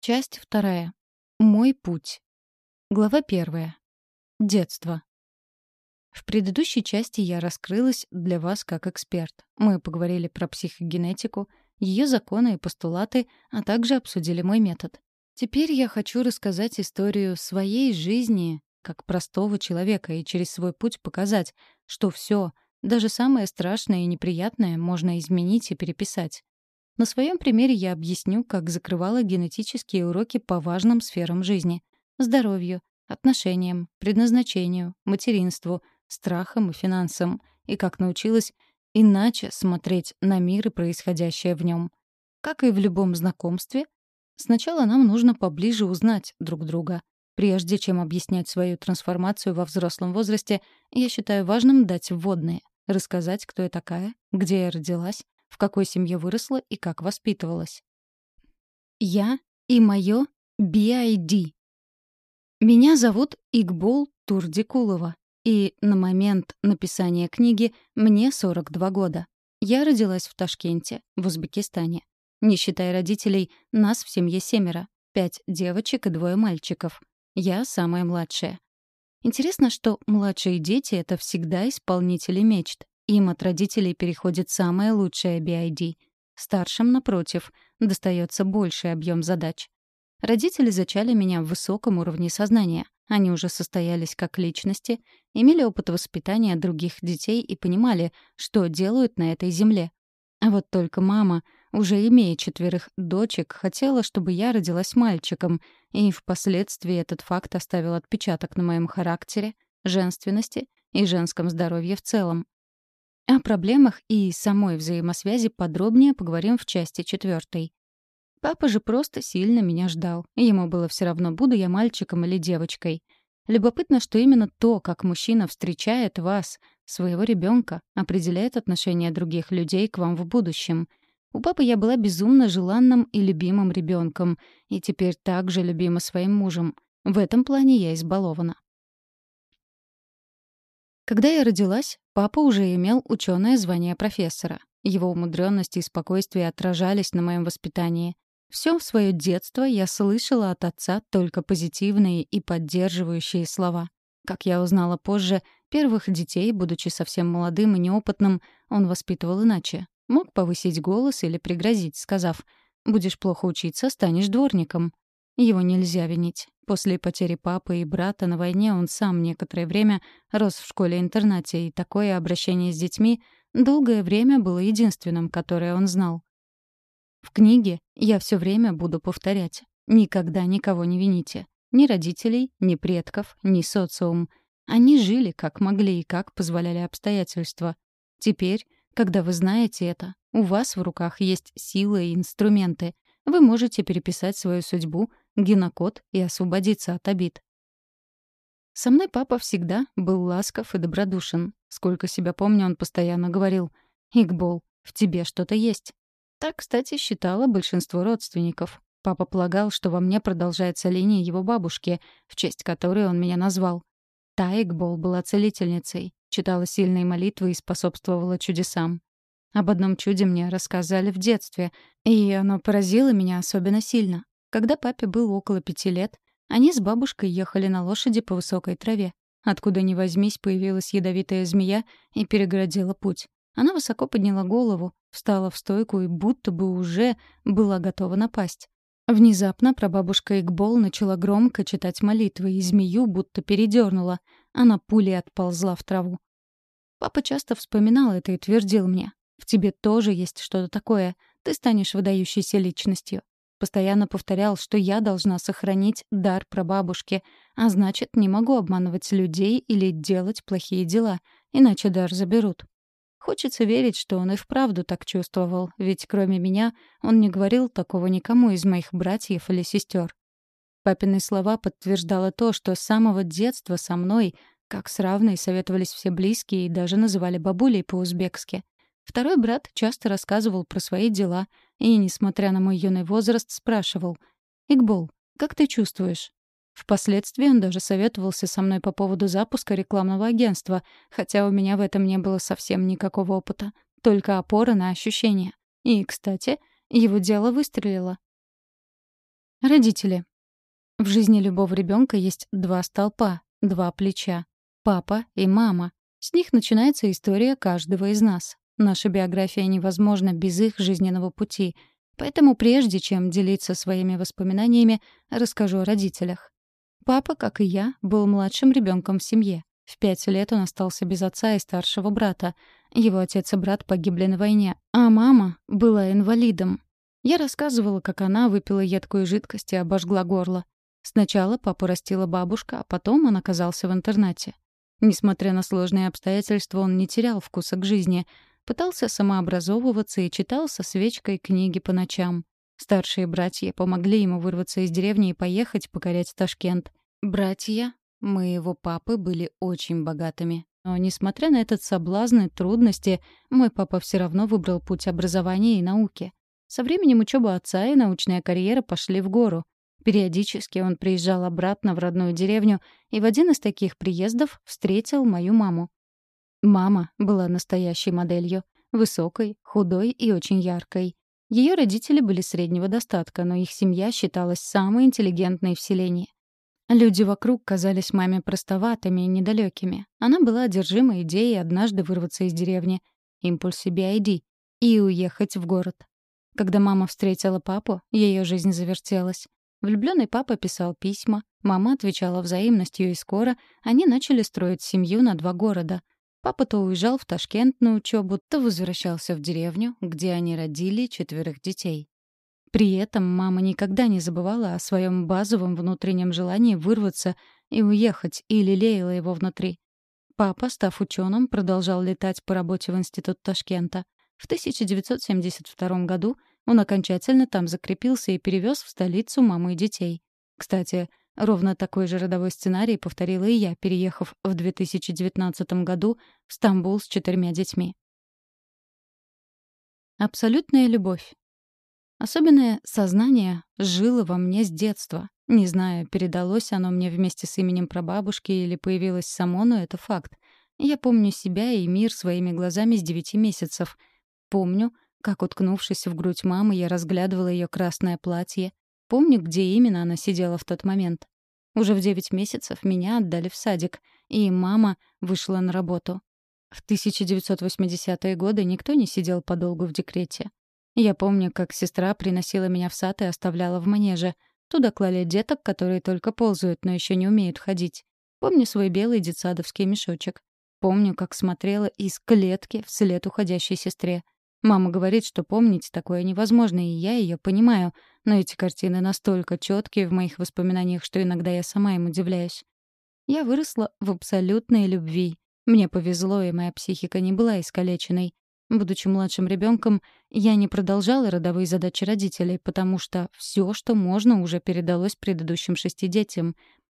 Часть вторая. Мой путь. Глава первая. Детство. В предыдущей части я раскрылась для вас как эксперт. Мы поговорили про психогенетику, ее законы и постулаты, а также обсудили мой метод. Теперь я хочу рассказать историю своей жизни как простого человека и через свой путь показать, что все, даже самое страшное и неприятное, можно изменить и переписать. На своем примере я объясню, как закрывала генетические уроки по важным сферам жизни — здоровью, отношениям, предназначению, материнству, страхам и финансам, и как научилась иначе смотреть на мир и происходящее в нем. Как и в любом знакомстве, сначала нам нужно поближе узнать друг друга. Прежде чем объяснять свою трансформацию во взрослом возрасте, я считаю важным дать вводные, рассказать, кто я такая, где я родилась, в какой семье выросла и как воспитывалась. Я и мое BID. Меня зовут Игбол Турдикулова, и на момент написания книги мне 42 года. Я родилась в Ташкенте, в Узбекистане. Не считая родителей, нас в семье семеро. Пять девочек и двое мальчиков. Я самая младшая. Интересно, что младшие дети — это всегда исполнители мечт. Им от родителей переходит самое лучшее BID. Старшим, напротив, достается больший объем задач. Родители зачали меня в высоком уровне сознания. Они уже состоялись как личности, имели опыт воспитания других детей и понимали, что делают на этой земле. А вот только мама, уже имея четверых дочек, хотела, чтобы я родилась мальчиком, и впоследствии этот факт оставил отпечаток на моем характере, женственности и женском здоровье в целом. О проблемах и самой взаимосвязи подробнее поговорим в части четвертой. Папа же просто сильно меня ждал. Ему было все равно, буду я мальчиком или девочкой. Любопытно, что именно то, как мужчина встречает вас, своего ребенка, определяет отношение других людей к вам в будущем. У папы я была безумно желанным и любимым ребенком, и теперь также любима своим мужем. В этом плане я избалована. Когда я родилась, папа уже имел ученое звание профессора. Его умудренность и спокойствие отражались на моем воспитании. Все свое детство я слышала от отца только позитивные и поддерживающие слова. Как я узнала позже, первых детей, будучи совсем молодым и неопытным, он воспитывал иначе. Мог повысить голос или пригрозить, сказав «Будешь плохо учиться, станешь дворником». Его нельзя винить. После потери папы и брата на войне он сам некоторое время рос в школе-интернате, и такое обращение с детьми долгое время было единственным, которое он знал. В книге я все время буду повторять. Никогда никого не вините. Ни родителей, ни предков, ни социум. Они жили как могли и как позволяли обстоятельства. Теперь, когда вы знаете это, у вас в руках есть силы и инструменты. Вы можете переписать свою судьбу генокод и освободиться от обид. Со мной папа всегда был ласков и добродушен. Сколько себя помню, он постоянно говорил «Игбол, в тебе что-то есть». Так, кстати, считало большинство родственников. Папа полагал, что во мне продолжается линия его бабушки, в честь которой он меня назвал. Та Игбол была целительницей, читала сильные молитвы и способствовала чудесам. Об одном чуде мне рассказали в детстве, и оно поразило меня особенно сильно. Когда папе было около пяти лет, они с бабушкой ехали на лошади по высокой траве. Откуда ни возьмись, появилась ядовитая змея и перегородила путь. Она высоко подняла голову, встала в стойку и будто бы уже была готова напасть. Внезапно прабабушка Игбол начала громко читать молитвы, и змею будто передернула. Она пулей отползла в траву. Папа часто вспоминал это и твердил мне. «В тебе тоже есть что-то такое. Ты станешь выдающейся личностью. Постоянно повторял, что я должна сохранить дар прабабушки, а значит, не могу обманывать людей или делать плохие дела, иначе дар заберут. Хочется верить, что он и вправду так чувствовал, ведь кроме меня он не говорил такого никому из моих братьев или сестер. Папины слова подтверждало то, что с самого детства со мной, как с равной, советовались все близкие и даже называли бабулей по-узбекски. Второй брат часто рассказывал про свои дела и, несмотря на мой юный возраст, спрашивал «Игбол, как ты чувствуешь?» Впоследствии он даже советовался со мной по поводу запуска рекламного агентства, хотя у меня в этом не было совсем никакого опыта, только опора на ощущения. И, кстати, его дело выстрелило. Родители. В жизни любого ребенка есть два столпа, два плеча. Папа и мама. С них начинается история каждого из нас. Наша биография невозможна без их жизненного пути. Поэтому прежде чем делиться своими воспоминаниями, расскажу о родителях. Папа, как и я, был младшим ребенком в семье. В пять лет он остался без отца и старшего брата. Его отец и брат погибли на войне, а мама была инвалидом. Я рассказывала, как она выпила едкую жидкость и обожгла горло. Сначала папу растила бабушка, а потом он оказался в интернате. Несмотря на сложные обстоятельства, он не терял вкуса к жизни, пытался самообразовываться и читал со свечкой книги по ночам. Старшие братья помогли ему вырваться из деревни и поехать покорять Ташкент. Братья моего папы были очень богатыми. Но, несмотря на этот соблазн и трудности, мой папа все равно выбрал путь образования и науки. Со временем учеба отца и научная карьера пошли в гору. Периодически он приезжал обратно в родную деревню и в один из таких приездов встретил мою маму. Мама была настоящей моделью. Высокой, худой и очень яркой. Ее родители были среднего достатка, но их семья считалась самой интеллигентной в селении. Люди вокруг казались маме простоватыми и недалекими. Она была одержима идеей однажды вырваться из деревни, импульсе BID, и уехать в город. Когда мама встретила папу, ее жизнь завертелась. Влюбленный папа писал письма, мама отвечала взаимностью, и скоро они начали строить семью на два города. Папа то уезжал в Ташкент на учебу, то возвращался в деревню, где они родили четверых детей. При этом мама никогда не забывала о своем базовом внутреннем желании вырваться и уехать, и лелеяла его внутри. Папа, став ученым, продолжал летать по работе в институт Ташкента. В 1972 году он окончательно там закрепился и перевез в столицу маму и детей. Кстати, ровно такой же родовой сценарий повторила и я, переехав в 2019 году в Стамбул с четырьмя детьми. Абсолютная любовь. Особенное сознание жило во мне с детства. Не знаю, передалось оно мне вместе с именем прабабушки или появилось само, но это факт. Я помню себя и мир своими глазами с девяти месяцев. Помню, как, уткнувшись в грудь мамы, я разглядывала ее красное платье. Помню, где именно она сидела в тот момент. Уже в девять месяцев меня отдали в садик, и мама вышла на работу. В 1980-е годы никто не сидел подолгу в декрете. Я помню, как сестра приносила меня в сад и оставляла в манеже. Туда клали деток, которые только ползают, но еще не умеют ходить. Помню свой белый детсадовский мешочек. Помню, как смотрела из клетки вслед уходящей сестре. Мама говорит, что помнить такое невозможно, и я ее понимаю, но эти картины настолько четкие в моих воспоминаниях, что иногда я сама им удивляюсь. Я выросла в абсолютной любви. Мне повезло, и моя психика не была искалеченной. Будучи младшим ребенком, я не продолжала родовые задачи родителей, потому что все, что можно, уже передалось предыдущим шести детям.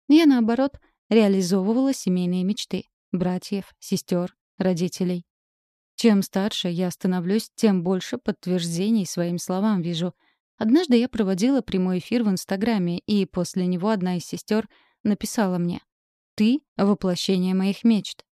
Я, наоборот, реализовывала семейные мечты — братьев, сестер, родителей. Чем старше я становлюсь, тем больше подтверждений своим словам вижу. Однажды я проводила прямой эфир в Инстаграме, и после него одна из сестер написала мне «Ты — воплощение моих мечт».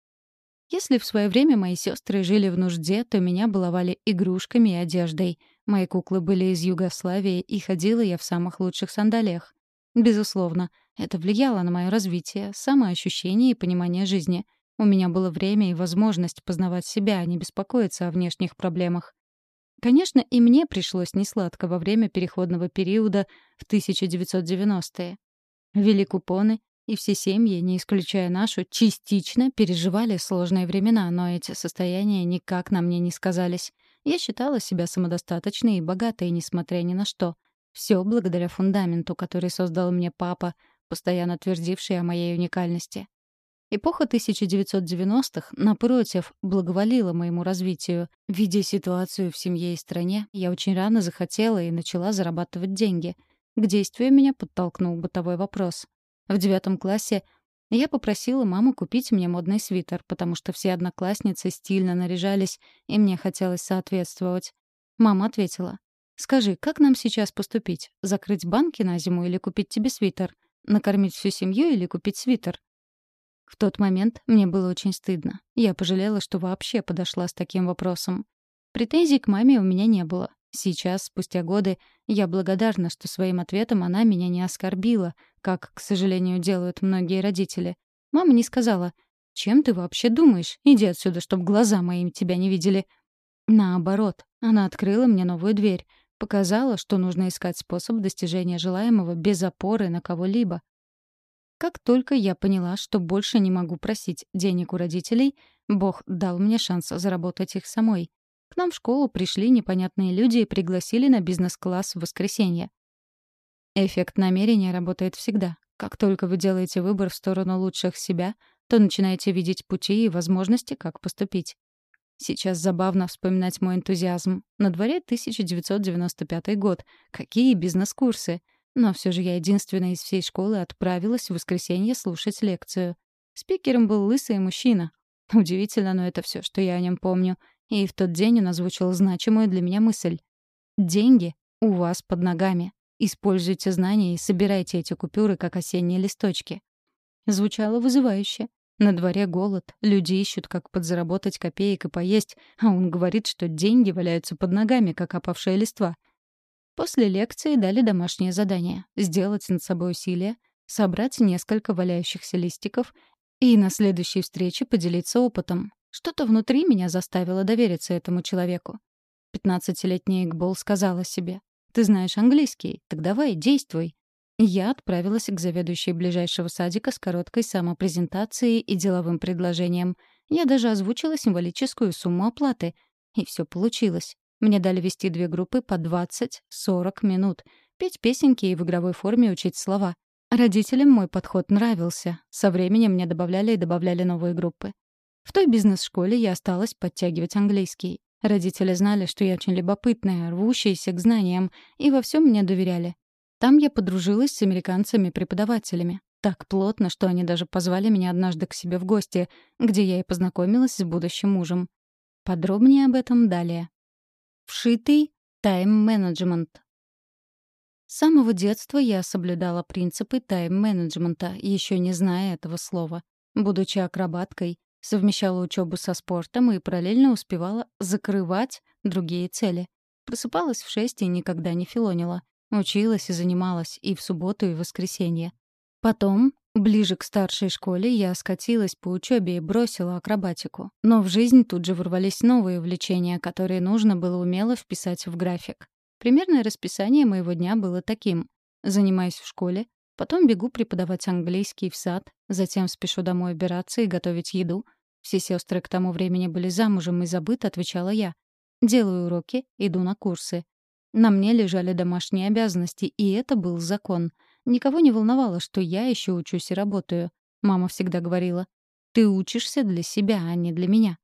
Если в свое время мои сестры жили в нужде, то меня баловали игрушками и одеждой. Мои куклы были из Югославии, и ходила я в самых лучших сандалиях. Безусловно, это влияло на мое развитие, самоощущение и понимание жизни. У меня было время и возможность познавать себя, а не беспокоиться о внешних проблемах. Конечно, и мне пришлось несладко во время переходного периода в 1990-е. Ввели купоны, и все семьи, не исключая нашу, частично переживали сложные времена, но эти состояния никак на мне не сказались. Я считала себя самодостаточной и богатой, несмотря ни на что. Все благодаря фундаменту, который создал мне папа, постоянно твердивший о моей уникальности. Эпоха 1990-х, напротив, благоволила моему развитию. Видя ситуацию в семье и стране, я очень рано захотела и начала зарабатывать деньги. К действию меня подтолкнул бытовой вопрос. В девятом классе я попросила маму купить мне модный свитер, потому что все одноклассницы стильно наряжались, и мне хотелось соответствовать. Мама ответила. «Скажи, как нам сейчас поступить? Закрыть банки на зиму или купить тебе свитер? Накормить всю семью или купить свитер?» В тот момент мне было очень стыдно. Я пожалела, что вообще подошла с таким вопросом. Претензий к маме у меня не было. Сейчас, спустя годы, я благодарна, что своим ответом она меня не оскорбила, как, к сожалению, делают многие родители. Мама не сказала «Чем ты вообще думаешь? Иди отсюда, чтоб глаза моими тебя не видели». Наоборот, она открыла мне новую дверь, показала, что нужно искать способ достижения желаемого без опоры на кого-либо. Как только я поняла, что больше не могу просить денег у родителей, Бог дал мне шанс заработать их самой. К нам в школу пришли непонятные люди и пригласили на бизнес-класс в воскресенье. Эффект намерения работает всегда. Как только вы делаете выбор в сторону лучших себя, то начинаете видеть пути и возможности, как поступить. Сейчас забавно вспоминать мой энтузиазм. На дворе 1995 год. Какие бизнес-курсы? Но все же я единственная из всей школы отправилась в воскресенье слушать лекцию. Спикером был лысый мужчина. Удивительно, но это все, что я о нем помню. И в тот день он озвучил значимую для меня мысль. «Деньги у вас под ногами. Используйте знания и собирайте эти купюры, как осенние листочки». Звучало вызывающе. На дворе голод, люди ищут, как подзаработать копеек и поесть, а он говорит, что деньги валяются под ногами, как опавшая листва. После лекции дали домашнее задание — сделать над собой усилие, собрать несколько валяющихся листиков и на следующей встрече поделиться опытом. Что-то внутри меня заставило довериться этому человеку. Пятнадцатилетняя Игбол сказала себе, «Ты знаешь английский, так давай, действуй». Я отправилась к заведующей ближайшего садика с короткой самопрезентацией и деловым предложением. Я даже озвучила символическую сумму оплаты. И все получилось. Мне дали вести две группы по 20-40 минут, петь песенки и в игровой форме учить слова. Родителям мой подход нравился. Со временем мне добавляли и добавляли новые группы. В той бизнес-школе я осталась подтягивать английский. Родители знали, что я очень любопытная, рвущаяся к знаниям, и во всем мне доверяли. Там я подружилась с американцами-преподавателями. Так плотно, что они даже позвали меня однажды к себе в гости, где я и познакомилась с будущим мужем. Подробнее об этом далее. Вшитый тайм-менеджмент. С самого детства я соблюдала принципы тайм-менеджмента, еще не зная этого слова. Будучи акробаткой, совмещала учебу со спортом и параллельно успевала закрывать другие цели. Просыпалась в шесть и никогда не филонила. Училась и занималась и в субботу, и в воскресенье. Потом, ближе к старшей школе, я скатилась по учебе и бросила акробатику. Но в жизнь тут же ворвались новые увлечения, которые нужно было умело вписать в график. Примерное расписание моего дня было таким. Занимаюсь в школе, потом бегу преподавать английский в сад, затем спешу домой убираться и готовить еду. Все сестры к тому времени были замужем и забыт, отвечала я. Делаю уроки, иду на курсы. На мне лежали домашние обязанности, и это был закон. Никого не волновало, что я еще учусь и работаю. Мама всегда говорила, «Ты учишься для себя, а не для меня».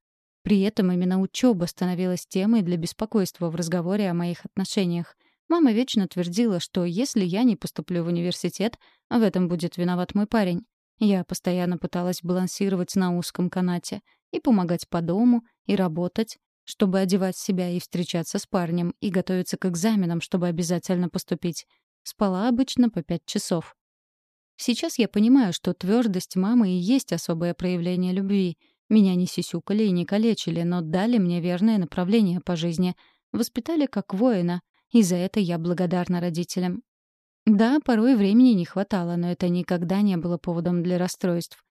При этом именно учеба становилась темой для беспокойства в разговоре о моих отношениях. Мама вечно твердила, что если я не поступлю в университет, в этом будет виноват мой парень. Я постоянно пыталась балансировать на узком канате и помогать по дому, и работать, чтобы одевать себя и встречаться с парнем, и готовиться к экзаменам, чтобы обязательно поступить. Спала обычно по пять часов. Сейчас я понимаю, что твердость мамы и есть особое проявление любви. Меня не сисюкали и не калечили, но дали мне верное направление по жизни. Воспитали как воина, и за это я благодарна родителям. Да, порой времени не хватало, но это никогда не было поводом для расстройств.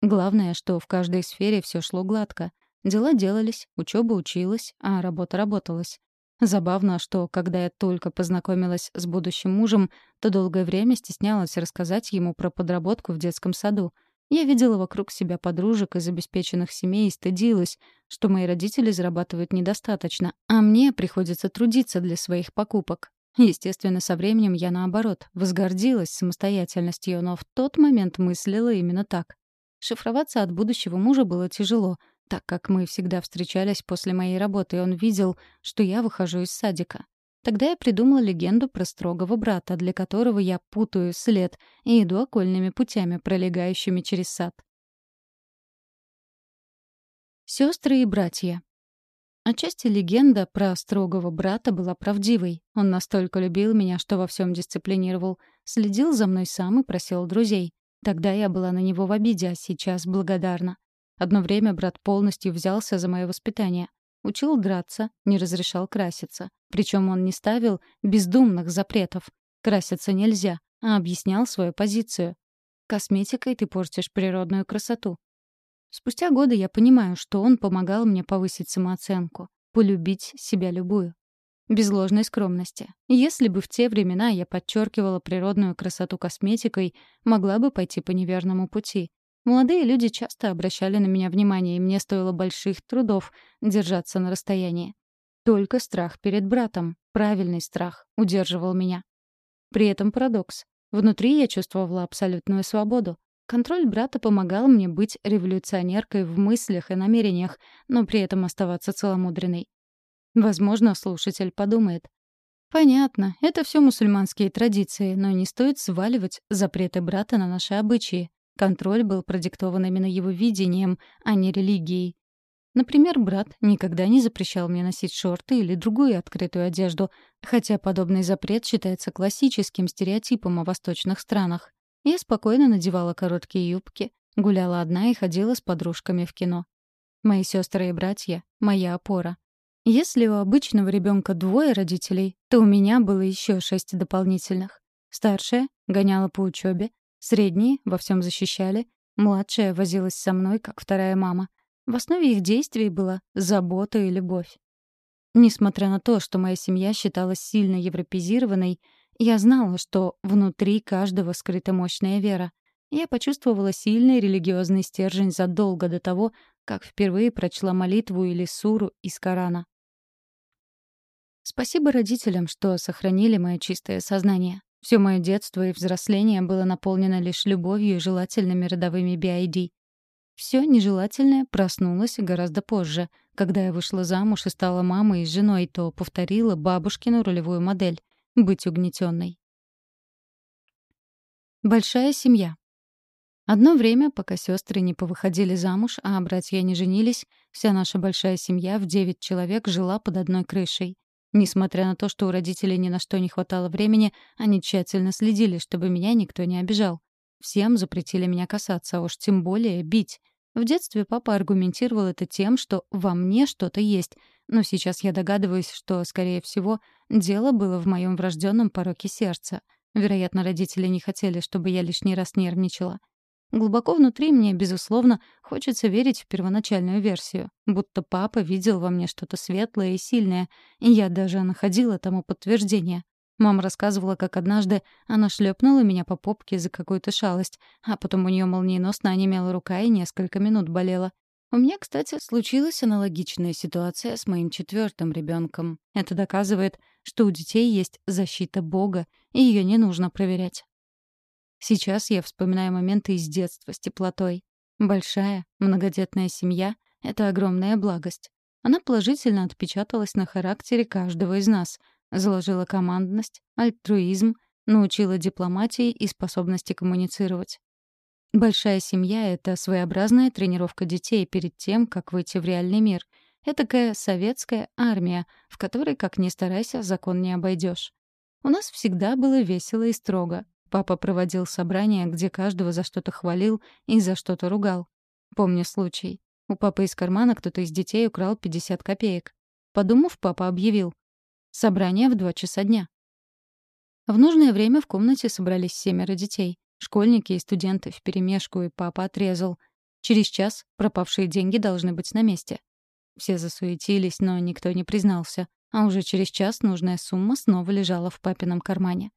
Главное, что в каждой сфере все шло гладко — Дела делались, учеба училась, а работа работалась. Забавно, что, когда я только познакомилась с будущим мужем, то долгое время стеснялась рассказать ему про подработку в детском саду. Я видела вокруг себя подружек из обеспеченных семей и стыдилась, что мои родители зарабатывают недостаточно, а мне приходится трудиться для своих покупок. Естественно, со временем я, наоборот, возгордилась самостоятельностью, но в тот момент мыслила именно так. Шифроваться от будущего мужа было тяжело — так как мы всегда встречались после моей работы, и он видел, что я выхожу из садика. Тогда я придумала легенду про строгого брата, для которого я путаю след и иду окольными путями, пролегающими через сад. Сестры и братья. Отчасти легенда про строгого брата была правдивой. Он настолько любил меня, что во всем дисциплинировал, следил за мной сам и просил друзей. Тогда я была на него в обиде, а сейчас благодарна. Одно время брат полностью взялся за мое воспитание. Учил драться, не разрешал краситься. Причем он не ставил бездумных запретов. Краситься нельзя, а объяснял свою позицию. Косметикой ты портишь природную красоту. Спустя годы я понимаю, что он помогал мне повысить самооценку, полюбить себя любую. Без ложной скромности. Если бы в те времена я подчеркивала природную красоту косметикой, могла бы пойти по неверному пути. Молодые люди часто обращали на меня внимание, и мне стоило больших трудов держаться на расстоянии. Только страх перед братом, правильный страх, удерживал меня. При этом парадокс. Внутри я чувствовала абсолютную свободу. Контроль брата помогал мне быть революционеркой в мыслях и намерениях, но при этом оставаться целомудренной. Возможно, слушатель подумает. Понятно, это все мусульманские традиции, но не стоит сваливать запреты брата на наши обычаи. Контроль был продиктован именно его видением, а не религией. Например, брат никогда не запрещал мне носить шорты или другую открытую одежду, хотя подобный запрет считается классическим стереотипом о восточных странах. Я спокойно надевала короткие юбки, гуляла одна и ходила с подружками в кино. Мои сестры и братья — моя опора. Если у обычного ребенка двое родителей, то у меня было еще шесть дополнительных. Старшая гоняла по учебе, средние во всем защищали, младшая возилась со мной, как вторая мама. В основе их действий была забота и любовь. Несмотря на то, что моя семья считалась сильно европезированной, я знала, что внутри каждого скрыта мощная вера. Я почувствовала сильный религиозный стержень задолго до того, как впервые прочла молитву или суру из Корана. Спасибо родителям, что сохранили мое чистое сознание. Все мое детство и взросление было наполнено лишь любовью и желательными родовыми BID. Все нежелательное проснулось гораздо позже. Когда я вышла замуж и стала мамой и женой, то повторила бабушкину ролевую модель — быть угнетенной. Большая семья. Одно время, пока сестры не повыходили замуж, а братья не женились, вся наша большая семья в девять человек жила под одной крышей. Несмотря на то, что у родителей ни на что не хватало времени, они тщательно следили, чтобы меня никто не обижал. Всем запретили меня касаться, а уж тем более бить. В детстве папа аргументировал это тем, что во мне что-то есть, но сейчас я догадываюсь, что, скорее всего, дело было в моем врожденном пороке сердца. Вероятно, родители не хотели, чтобы я лишний раз нервничала. Глубоко внутри мне, безусловно, хочется верить в первоначальную версию, будто папа видел во мне что-то светлое и сильное, и я даже находила тому подтверждение. Мама рассказывала, как однажды она шлепнула меня по попке за какую-то шалость, а потом у нее молниеносно онемела рука и несколько минут болела. У меня, кстати, случилась аналогичная ситуация с моим четвертым ребенком. Это доказывает, что у детей есть защита Бога, и ее не нужно проверять. Сейчас я вспоминаю моменты из детства с теплотой. Большая, многодетная семья — это огромная благость. Она положительно отпечаталась на характере каждого из нас, заложила командность, альтруизм, научила дипломатии и способности коммуницировать. Большая семья — это своеобразная тренировка детей перед тем, как выйти в реальный мир. Этакая советская армия, в которой, как ни старайся, закон не обойдешь. У нас всегда было весело и строго. Папа проводил собрания, где каждого за что-то хвалил и за что-то ругал. Помню случай. У папы из кармана кто-то из детей украл 50 копеек. Подумав, папа объявил. Собрание в два часа дня. В нужное время в комнате собрались семеро детей. Школьники и студенты вперемешку, и папа отрезал. Через час пропавшие деньги должны быть на месте. Все засуетились, но никто не признался. А уже через час нужная сумма снова лежала в папином кармане.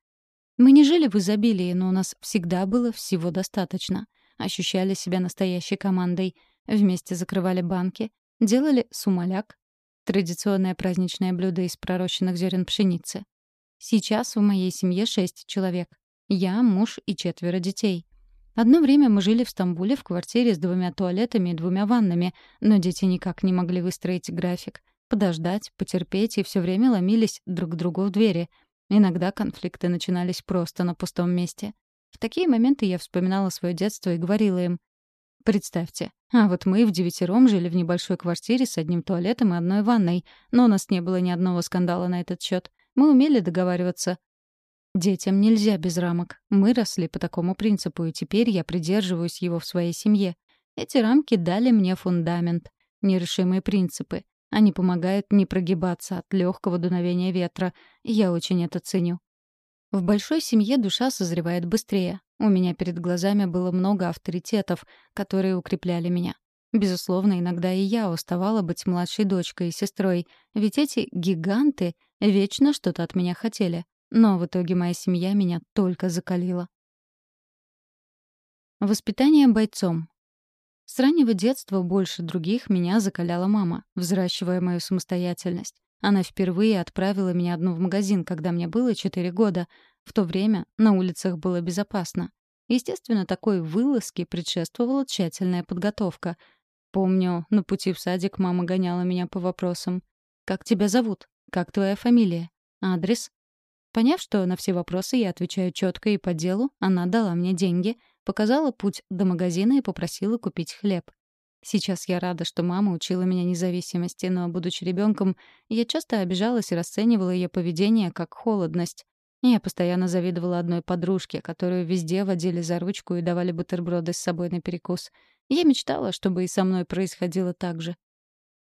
Мы не жили в изобилии, но у нас всегда было всего достаточно. Ощущали себя настоящей командой. Вместе закрывали банки, делали сумаляк, традиционное праздничное блюдо из пророщенных зерен пшеницы. Сейчас в моей семье шесть человек. Я, муж и четверо детей. Одно время мы жили в Стамбуле в квартире с двумя туалетами и двумя ваннами, но дети никак не могли выстроить график. Подождать, потерпеть и все время ломились друг к другу в двери — Иногда конфликты начинались просто на пустом месте. В такие моменты я вспоминала свое детство и говорила им, Представьте, а вот мы в девятером жили в небольшой квартире с одним туалетом и одной ванной, но у нас не было ни одного скандала на этот счет. Мы умели договариваться. Детям нельзя без рамок. Мы росли по такому принципу, и теперь я придерживаюсь его в своей семье. Эти рамки дали мне фундамент, нерешимые принципы. Они помогают не прогибаться от легкого дуновения ветра, я очень это ценю. В большой семье душа созревает быстрее. У меня перед глазами было много авторитетов, которые укрепляли меня. Безусловно, иногда и я уставала быть младшей дочкой и сестрой, ведь эти гиганты вечно что-то от меня хотели. Но в итоге моя семья меня только закалила. Воспитание бойцом. С раннего детства больше других меня закаляла мама, взращивая мою самостоятельность. Она впервые отправила меня одну в магазин, когда мне было 4 года. В то время на улицах было безопасно. Естественно, такой вылазке предшествовала тщательная подготовка. Помню, на пути в садик мама гоняла меня по вопросам. «Как тебя зовут? Как твоя фамилия? Адрес?» Поняв, что на все вопросы я отвечаю четко и по делу, она дала мне деньги, показала путь до магазина и попросила купить хлеб. Сейчас я рада, что мама учила меня независимости, но, будучи ребенком, я часто обижалась и расценивала ее поведение как холодность. Я постоянно завидовала одной подружке, которую везде водили за ручку и давали бутерброды с собой на перекус. Я мечтала, чтобы и со мной происходило так же.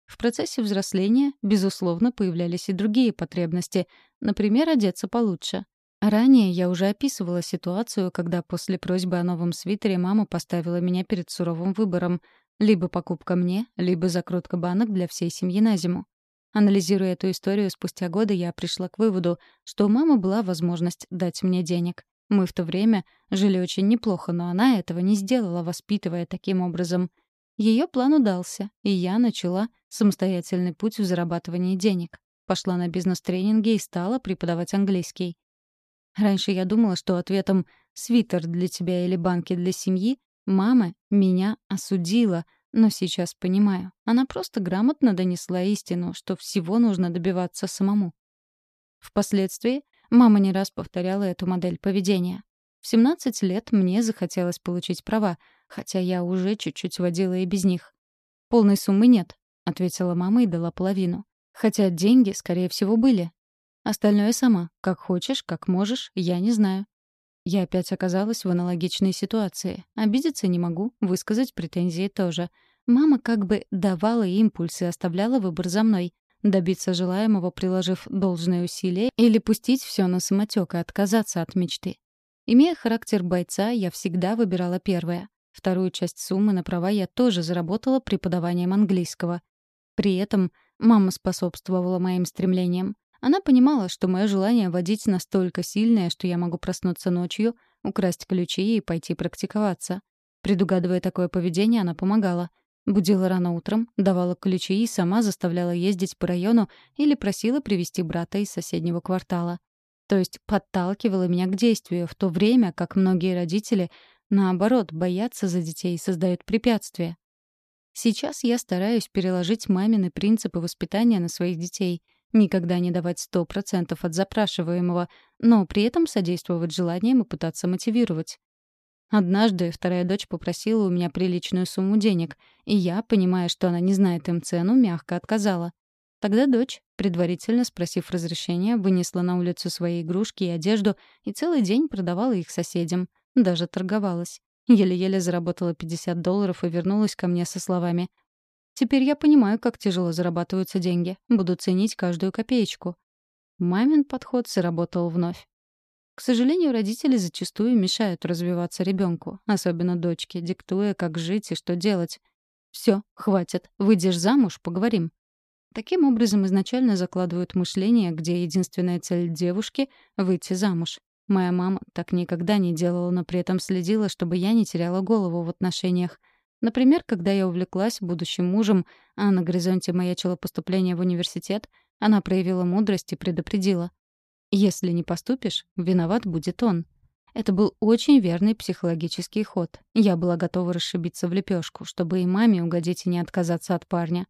В процессе взросления, безусловно, появлялись и другие потребности, например, одеться получше. Ранее я уже описывала ситуацию, когда после просьбы о новом свитере мама поставила меня перед суровым выбором — либо покупка мне, либо закрутка банок для всей семьи на зиму. Анализируя эту историю спустя годы, я пришла к выводу, что у мамы была возможность дать мне денег. Мы в то время жили очень неплохо, но она этого не сделала, воспитывая таким образом — ее план удался, и я начала самостоятельный путь в зарабатывании денег. Пошла на бизнес-тренинги и стала преподавать английский. Раньше я думала, что ответом «свитер для тебя или банки для семьи» мама меня осудила, но сейчас понимаю. Она просто грамотно донесла истину, что всего нужно добиваться самому. Впоследствии мама не раз повторяла эту модель поведения. В 17 лет мне захотелось получить права, хотя я уже чуть-чуть водила и без них. «Полной суммы нет», — ответила мама и дала половину. Хотя деньги, скорее всего, были. Остальное сама. Как хочешь, как можешь, я не знаю. Я опять оказалась в аналогичной ситуации. Обидеться не могу, высказать претензии тоже. Мама как бы давала импульс и оставляла выбор за мной. Добиться желаемого, приложив должные усилия, или пустить все на самотек и отказаться от мечты. Имея характер бойца, я всегда выбирала первое. Вторую часть суммы на права я тоже заработала преподаванием английского. При этом мама способствовала моим стремлениям. Она понимала, что мое желание водить настолько сильное, что я могу проснуться ночью, украсть ключи и пойти практиковаться. Предугадывая такое поведение, она помогала. Будила рано утром, давала ключи и сама заставляла ездить по району или просила привести брата из соседнего квартала то есть подталкивала меня к действию, в то время как многие родители, наоборот, боятся за детей и создают препятствия. Сейчас я стараюсь переложить мамины принципы воспитания на своих детей, никогда не давать сто процентов от запрашиваемого, но при этом содействовать желаниям и пытаться мотивировать. Однажды вторая дочь попросила у меня приличную сумму денег, и я, понимая, что она не знает им цену, мягко отказала. Тогда дочь, предварительно спросив разрешения, вынесла на улицу свои игрушки и одежду и целый день продавала их соседям. Даже торговалась. Еле-еле заработала 50 долларов и вернулась ко мне со словами. «Теперь я понимаю, как тяжело зарабатываются деньги. Буду ценить каждую копеечку». Мамин подход сработал вновь. К сожалению, родители зачастую мешают развиваться ребенку, особенно дочке, диктуя, как жить и что делать. Все, хватит. Выйдешь замуж, поговорим. Таким образом, изначально закладывают мышление, где единственная цель девушки — выйти замуж. Моя мама так никогда не делала, но при этом следила, чтобы я не теряла голову в отношениях. Например, когда я увлеклась будущим мужем, а на горизонте маячило поступление в университет, она проявила мудрость и предупредила. «Если не поступишь, виноват будет он». Это был очень верный психологический ход. Я была готова расшибиться в лепешку, чтобы и маме угодить и не отказаться от парня.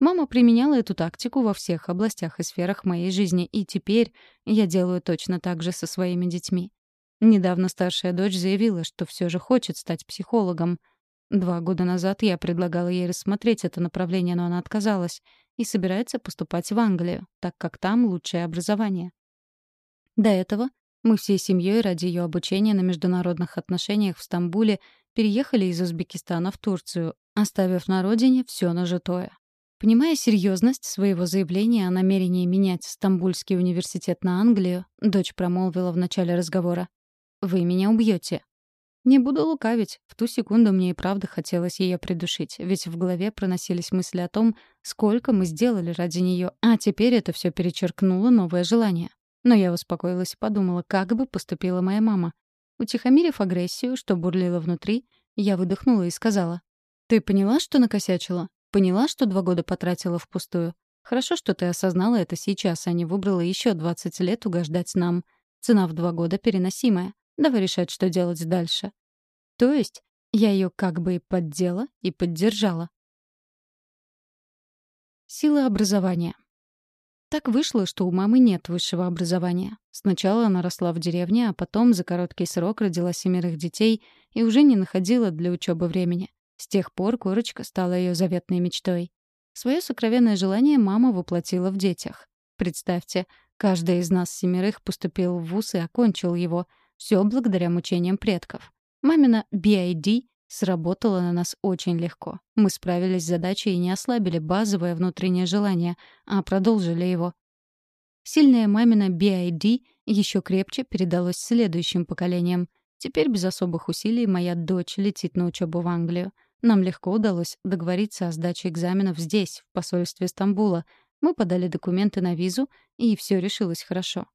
Мама применяла эту тактику во всех областях и сферах моей жизни, и теперь я делаю точно так же со своими детьми. Недавно старшая дочь заявила, что все же хочет стать психологом. Два года назад я предлагала ей рассмотреть это направление, но она отказалась и собирается поступать в Англию, так как там лучшее образование. До этого мы всей семьей ради ее обучения на международных отношениях в Стамбуле переехали из Узбекистана в Турцию, оставив на родине все нажитое. Понимая серьезность своего заявления о намерении менять Стамбульский университет на Англию, дочь промолвила в начале разговора. «Вы меня убьете. Не буду лукавить, в ту секунду мне и правда хотелось ее придушить, ведь в голове проносились мысли о том, сколько мы сделали ради нее, а теперь это все перечеркнуло новое желание. Но я успокоилась и подумала, как бы поступила моя мама. Утихомирив агрессию, что бурлила внутри, я выдохнула и сказала. «Ты поняла, что накосячила? Поняла, что два года потратила впустую? Хорошо, что ты осознала это сейчас, а не выбрала еще 20 лет угождать нам. Цена в два года переносимая. Давай решать, что делать дальше. То есть я ее как бы и поддела, и поддержала. Сила образования. Так вышло, что у мамы нет высшего образования. Сначала она росла в деревне, а потом за короткий срок родила семерых детей и уже не находила для учебы времени. С тех пор корочка стала ее заветной мечтой. Свое сокровенное желание мама воплотила в детях. Представьте, каждый из нас семерых поступил в вуз и окончил его — все благодаря мучениям предков. Мамина BID сработала на нас очень легко. Мы справились с задачей и не ослабили базовое внутреннее желание, а продолжили его. Сильная мамина BID еще крепче передалось следующим поколениям. Теперь без особых усилий моя дочь летит на учебу в Англию. Нам легко удалось договориться о сдаче экзаменов здесь, в посольстве Стамбула. Мы подали документы на визу, и все решилось хорошо.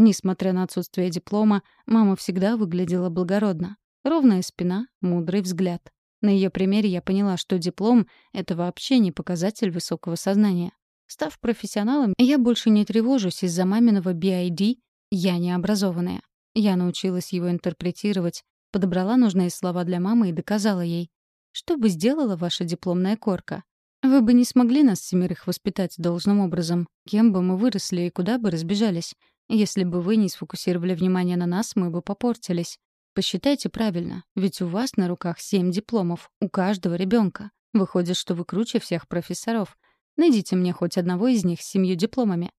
Несмотря на отсутствие диплома, мама всегда выглядела благородно. Ровная спина, мудрый взгляд. На ее примере я поняла, что диплом — это вообще не показатель высокого сознания. Став профессионалом, я больше не тревожусь из-за маминого BID «я необразованная». Я научилась его интерпретировать, подобрала нужные слова для мамы и доказала ей. Что бы сделала ваша дипломная корка? Вы бы не смогли нас семерых воспитать должным образом. Кем бы мы выросли и куда бы разбежались. Если бы вы не сфокусировали внимание на нас, мы бы попортились. Посчитайте правильно, ведь у вас на руках семь дипломов, у каждого ребенка. Выходит, что вы круче всех профессоров. Найдите мне хоть одного из них с семью дипломами.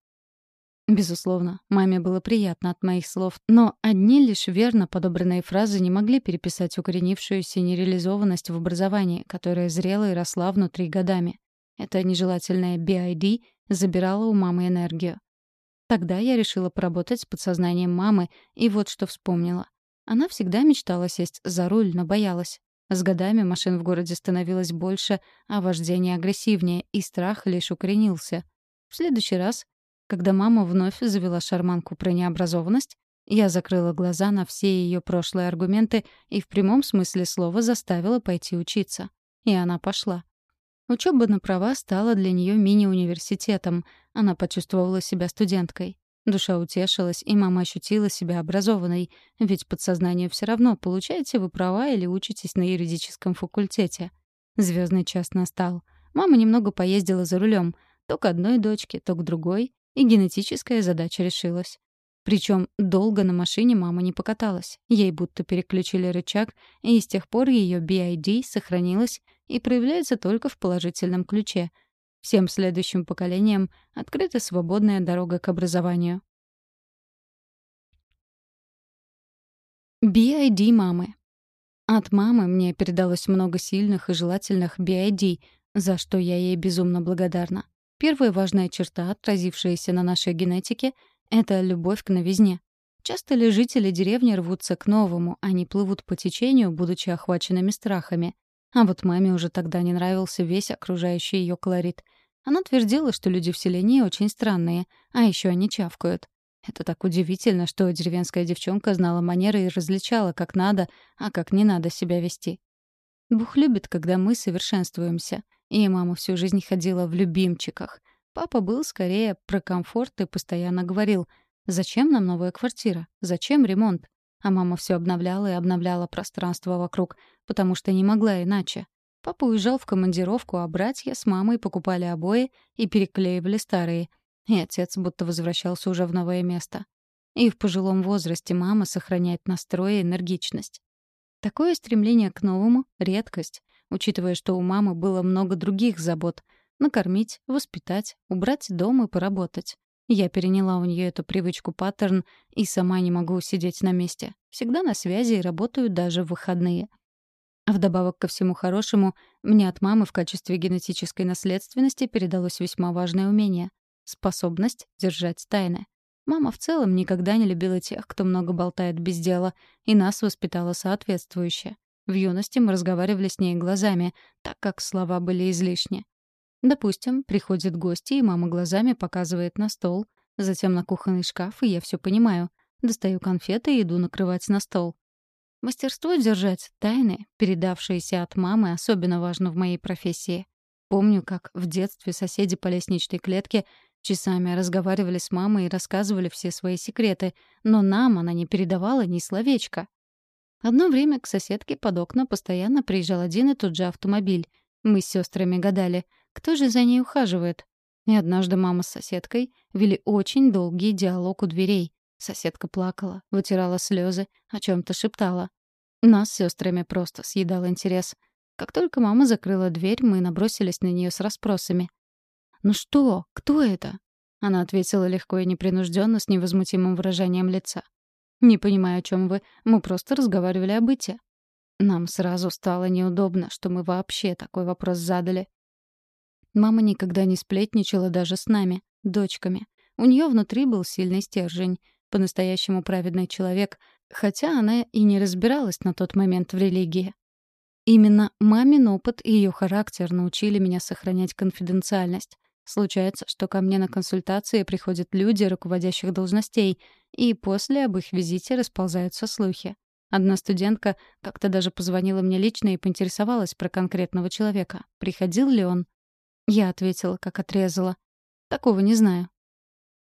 Безусловно, маме было приятно от моих слов, но одни лишь верно подобранные фразы не могли переписать укоренившуюся нереализованность в образовании, которая зрела и росла внутри годами. Эта нежелательная BID забирала у мамы энергию. Тогда я решила поработать с подсознанием мамы, и вот что вспомнила. Она всегда мечтала сесть за руль, но боялась. С годами машин в городе становилось больше, а вождение агрессивнее, и страх лишь укоренился. В следующий раз, когда мама вновь завела шарманку про необразованность, я закрыла глаза на все ее прошлые аргументы и в прямом смысле слова заставила пойти учиться. И она пошла. Учеба на права стала для нее мини-университетом. Она почувствовала себя студенткой. Душа утешилась, и мама ощутила себя образованной, ведь подсознание все равно, получаете вы права или учитесь на юридическом факультете. Звездный час настал. Мама немного поездила за рулем, то к одной дочке, то к другой, и генетическая задача решилась. Причем долго на машине мама не покаталась. Ей будто переключили рычаг, и с тех пор ее BID сохранилась и проявляется только в положительном ключе. Всем следующим поколениям открыта свободная дорога к образованию. BID мамы. От мамы мне передалось много сильных и желательных BID, за что я ей безумно благодарна. Первая важная черта, отразившаяся на нашей генетике — это любовь к новизне. Часто ли жители деревни рвутся к новому, а не плывут по течению, будучи охваченными страхами. А вот маме уже тогда не нравился весь окружающий ее колорит. Она твердила, что люди в селении очень странные, а еще они чавкают. Это так удивительно, что деревенская девчонка знала манеры и различала, как надо, а как не надо себя вести. Бух любит, когда мы совершенствуемся. И мама всю жизнь ходила в любимчиках. Папа был скорее про комфорт и постоянно говорил, «Зачем нам новая квартира? Зачем ремонт?» А мама все обновляла и обновляла пространство вокруг, потому что не могла иначе. Папа уезжал в командировку, а братья с мамой покупали обои и переклеивали старые. И отец будто возвращался уже в новое место. И в пожилом возрасте мама сохраняет настрой и энергичность. Такое стремление к новому — редкость, учитывая, что у мамы было много других забот — Накормить, воспитать, убрать дом и поработать. Я переняла у нее эту привычку паттерн и сама не могу сидеть на месте. Всегда на связи и работаю даже в выходные. Вдобавок ко всему хорошему, мне от мамы в качестве генетической наследственности передалось весьма важное умение — способность держать тайны. Мама в целом никогда не любила тех, кто много болтает без дела, и нас воспитала соответствующе. В юности мы разговаривали с ней глазами, так как слова были излишни. Допустим, приходят гости, и мама глазами показывает на стол, затем на кухонный шкаф, и я все понимаю. Достаю конфеты и иду накрывать на стол. Мастерство держать тайны, передавшиеся от мамы, особенно важно в моей профессии. Помню, как в детстве соседи по лестничной клетке часами разговаривали с мамой и рассказывали все свои секреты, но нам она не передавала ни словечка. Одно время к соседке под окна постоянно приезжал один и тот же автомобиль. Мы с сестрами гадали, кто же за ней ухаживает. И однажды мама с соседкой вели очень долгий диалог у дверей. Соседка плакала, вытирала слезы, о чем-то шептала. Нас с сестрами просто съедал интерес. Как только мама закрыла дверь, мы набросились на нее с расспросами. «Ну что? Кто это?» Она ответила легко и непринужденно с невозмутимым выражением лица. «Не понимаю, о чем вы. Мы просто разговаривали о быте». Нам сразу стало неудобно, что мы вообще такой вопрос задали. Мама никогда не сплетничала даже с нами, дочками. У нее внутри был сильный стержень по-настоящему праведный человек, хотя она и не разбиралась на тот момент в религии. Именно мамин опыт и ее характер научили меня сохранять конфиденциальность. Случается, что ко мне на консультации приходят люди руководящих должностей, и после об их визите расползаются слухи. Одна студентка как-то даже позвонила мне лично и поинтересовалась про конкретного человека. Приходил ли он? Я ответила, как отрезала. Такого не знаю.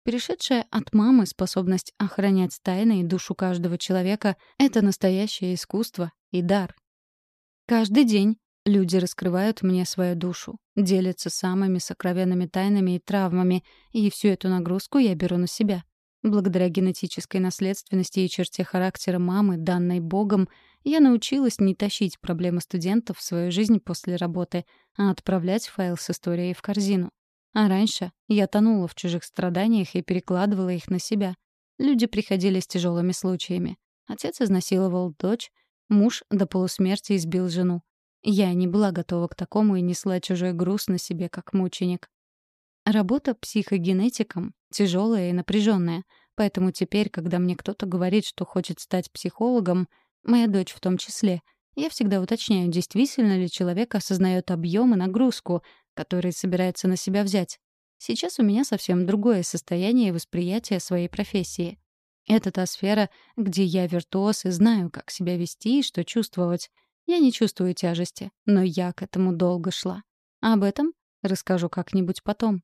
Перешедшая от мамы способность охранять тайны и душу каждого человека — это настоящее искусство и дар. Каждый день люди раскрывают мне свою душу, делятся самыми сокровенными тайнами и травмами, и всю эту нагрузку я беру на себя. Благодаря генетической наследственности и черте характера мамы, данной Богом, я научилась не тащить проблемы студентов в свою жизнь после работы, а отправлять файл с историей в корзину. А раньше я тонула в чужих страданиях и перекладывала их на себя. Люди приходили с тяжелыми случаями. Отец изнасиловал дочь, муж до полусмерти избил жену. Я не была готова к такому и несла чужой груз на себе, как мученик. Работа психогенетиком тяжелая и напряженная, поэтому теперь, когда мне кто-то говорит, что хочет стать психологом, моя дочь в том числе, я всегда уточняю, действительно ли человек осознает объем и нагрузку, который собирается на себя взять. Сейчас у меня совсем другое состояние и восприятие своей профессии. Это та сфера, где я виртуоз и знаю, как себя вести и что чувствовать. Я не чувствую тяжести, но я к этому долго шла. А об этом расскажу как-нибудь потом.